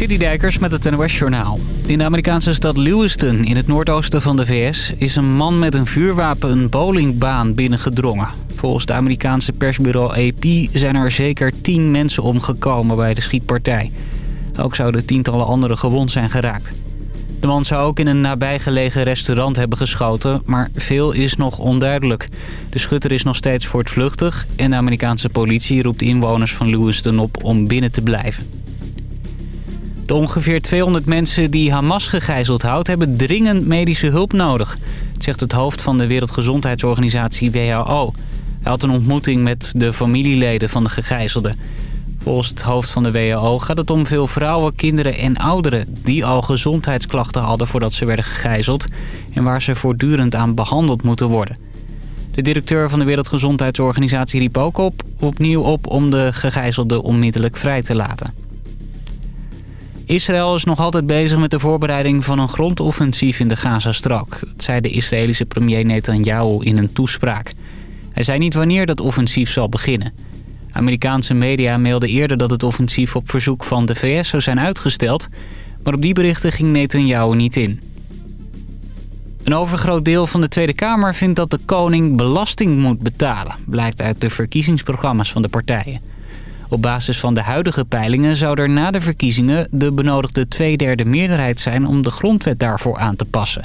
Citydijkers met het NOS Journaal. In de Amerikaanse stad Lewiston in het noordoosten van de VS... is een man met een vuurwapen een bowlingbaan binnengedrongen. Volgens het Amerikaanse persbureau AP zijn er zeker tien mensen omgekomen bij de schietpartij. Ook zouden tientallen anderen gewond zijn geraakt. De man zou ook in een nabijgelegen restaurant hebben geschoten, maar veel is nog onduidelijk. De schutter is nog steeds voortvluchtig en de Amerikaanse politie roept inwoners van Lewiston op om binnen te blijven. De ongeveer 200 mensen die Hamas gegijzeld houdt... hebben dringend medische hulp nodig. zegt het hoofd van de Wereldgezondheidsorganisatie WHO. Hij had een ontmoeting met de familieleden van de gegijzelden. Volgens het hoofd van de WHO gaat het om veel vrouwen, kinderen en ouderen... die al gezondheidsklachten hadden voordat ze werden gegijzeld... en waar ze voortdurend aan behandeld moeten worden. De directeur van de Wereldgezondheidsorganisatie riep ook op, opnieuw op om de gegijzelden onmiddellijk vrij te laten. Israël is nog altijd bezig met de voorbereiding van een grondoffensief in de Gazastrook. Zei de Israëlische premier Netanyahu in een toespraak. Hij zei niet wanneer dat offensief zal beginnen. Amerikaanse media mailden eerder dat het offensief op verzoek van de VS zou zijn uitgesteld... maar op die berichten ging Netanyahu niet in. Een overgroot deel van de Tweede Kamer vindt dat de koning belasting moet betalen... blijkt uit de verkiezingsprogramma's van de partijen. Op basis van de huidige peilingen zou er na de verkiezingen de benodigde tweederde meerderheid zijn om de grondwet daarvoor aan te passen.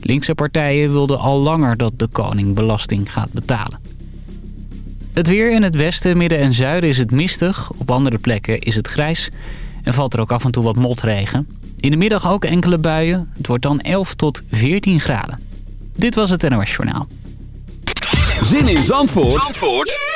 Linkse partijen wilden al langer dat de koning belasting gaat betalen. Het weer in het westen, midden en zuiden is het mistig. Op andere plekken is het grijs en valt er ook af en toe wat motregen. In de middag ook enkele buien. Het wordt dan 11 tot 14 graden. Dit was het NOS Journaal. Zin in Zandvoort, Zandvoort?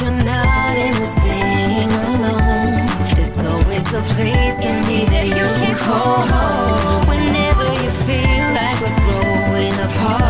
you're not in this thing alone. There's always a place in me that you can call home. Whenever you feel like we're growing apart,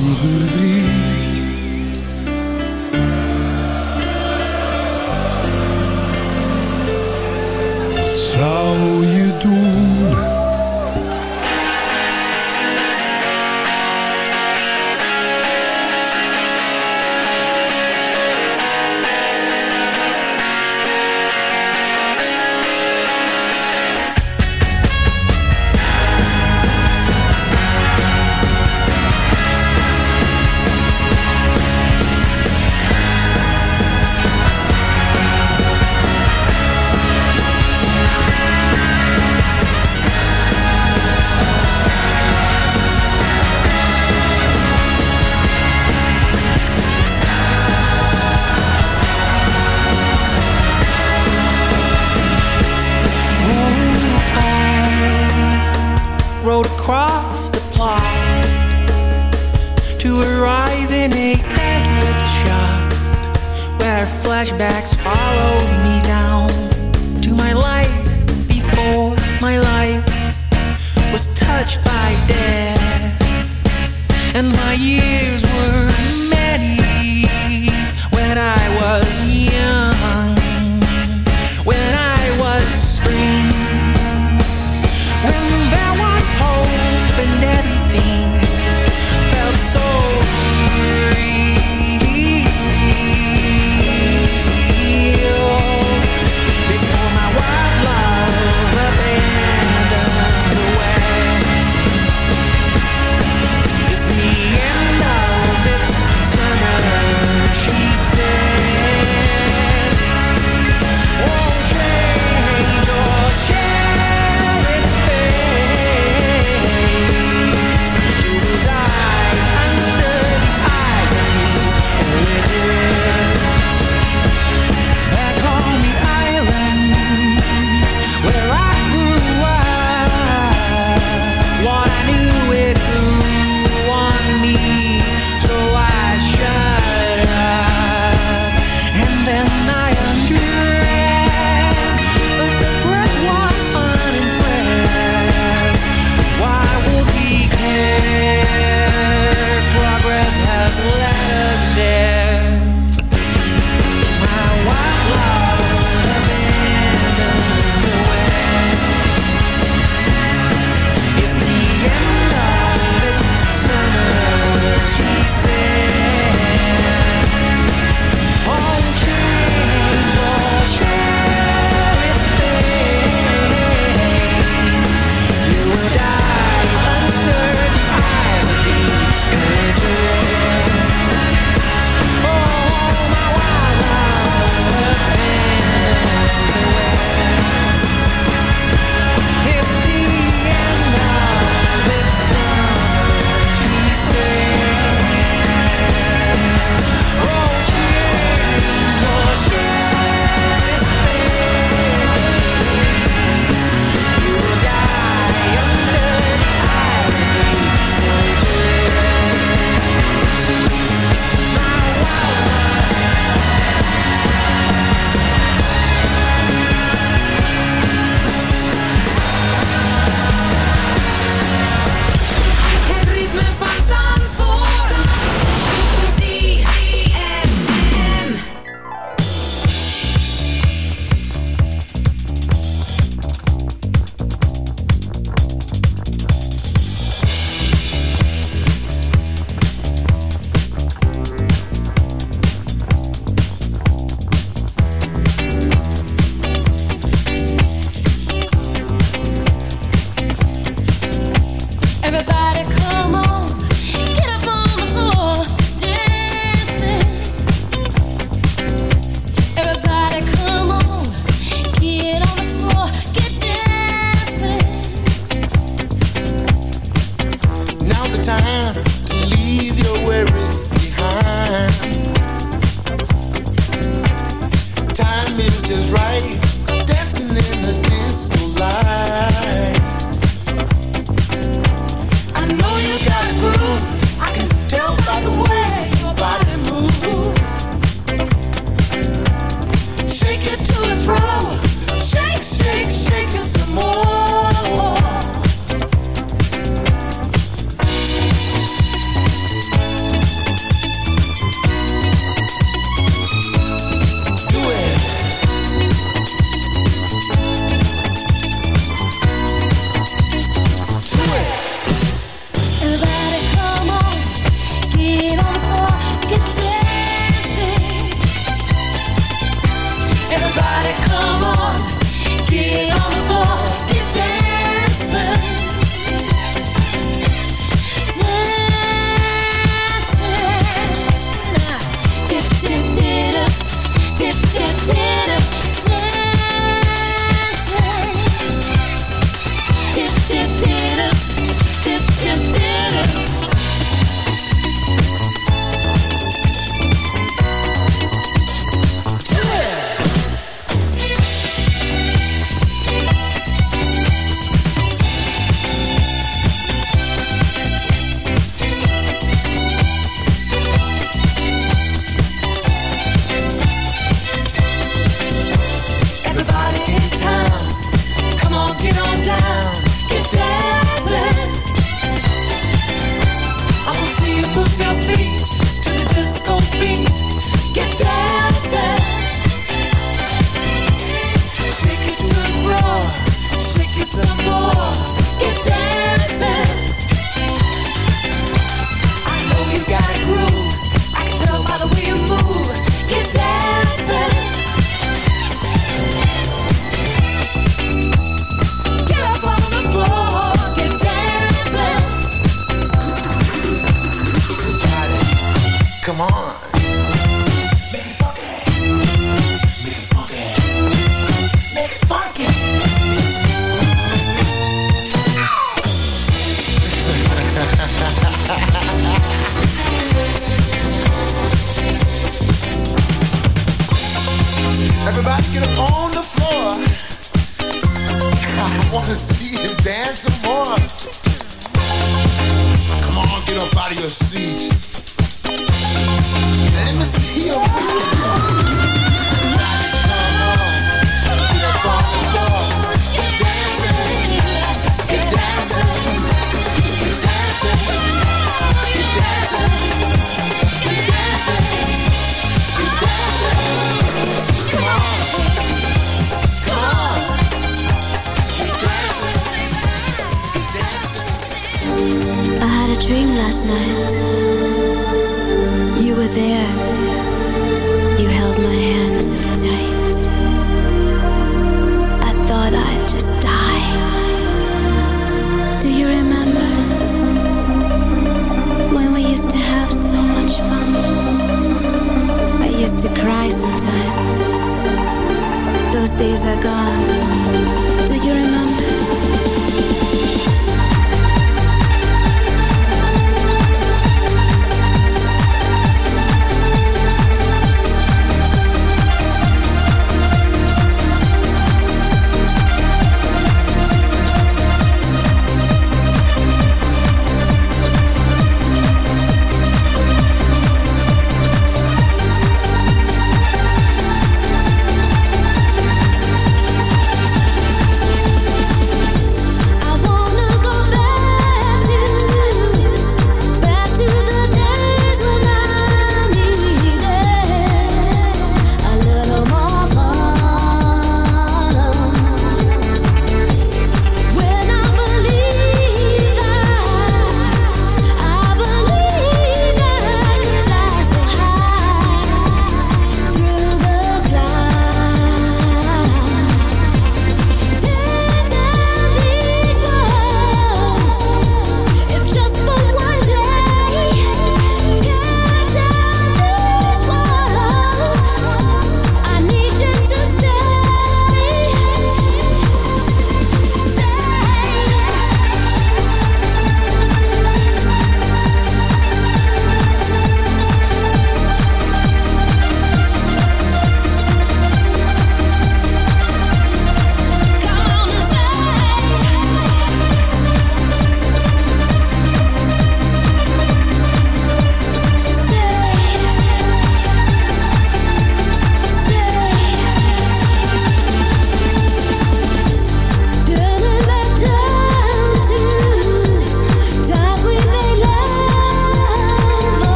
van verdriet.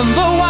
and the